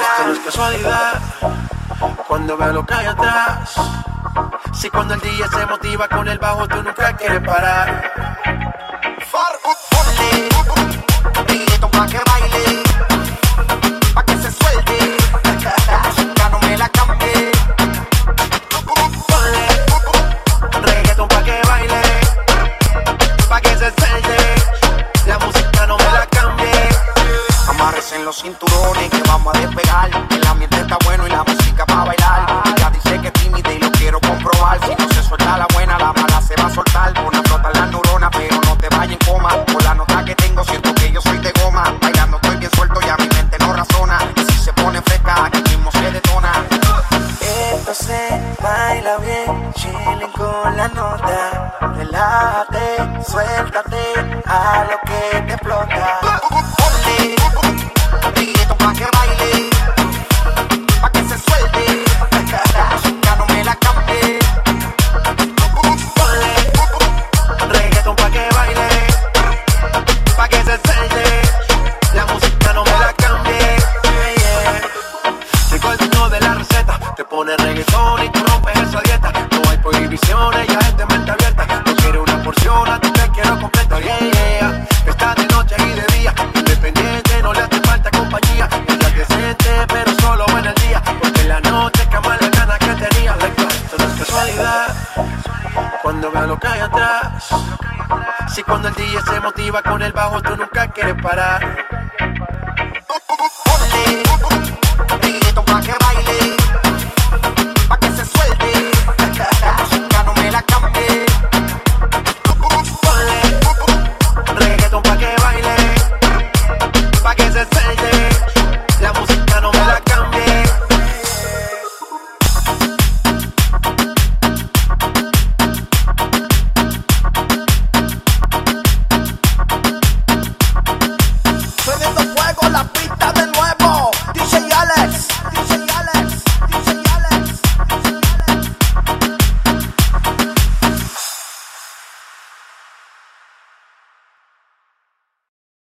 Esto no es casualidad cuando veo lo que hay atrás. Si cuando el día se motiva con el bajo, tú nunca quieres parar. Los cinturones que vamos a despegar. El ambiente está bueno y la música para bailar. Ella dice que es tímida y lo quiero comprobar. Si no se suelta la buena, la mala se va a soltar. Pon a flotar las neuronas, pero no te vayas en coma. Por la nota que tengo, siento que yo soy de goma. Bailando estoy bien suelto, ya mi mente no razona. Y si se pone fresca, aquí mismo se detona. Esto se baila bien, chilling con la nota. Relájate, suéltate a lo que te explota. Quiero completa. Yeah, yeah. Está de noche y de día, independiente, no le hace falta compañía. Ella es decente, pero solo en el día. Porque en la noche cama la gana que tenía. Like, no es casualidad. Cuando veo lo que hay atrás. Si cuando el día se motiva con el bajo, tú nunca quieres parar. take it.